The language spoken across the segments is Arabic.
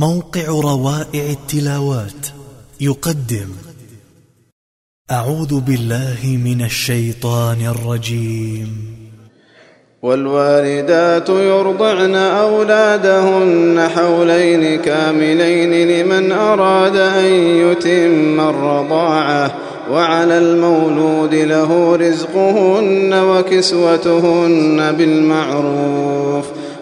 موقع روائع التلاوات. يقدم. أعوذ بالله من الشيطان الرجيم. والوالدات يرضعن أولادهن حولين كاملين لمن أراد أن يتم الرضاعة وعلى المولود له رزقهن وكسوتهن بالمعروف.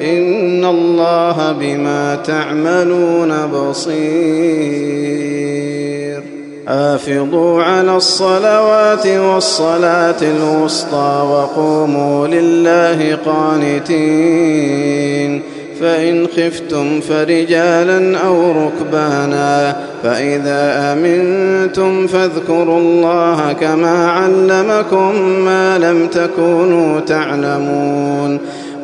إن الله بما تعملون بصير. آفضوا على الصلوات والصلاة الوسطى وقوموا لله قانتين. فإن خفتم فرجالا أو ركبانا. فإذا أمنتم فاذكروا الله كما علمكم ما لم تكونوا تعلمون.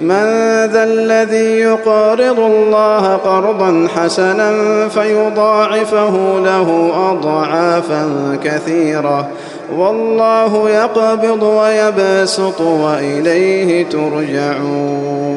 من ذا الذي يقارض الله قرضا حسنا فيضاعفه له أضعافا كثيرة. والله يقبض ويبسط وإليه ترجعون.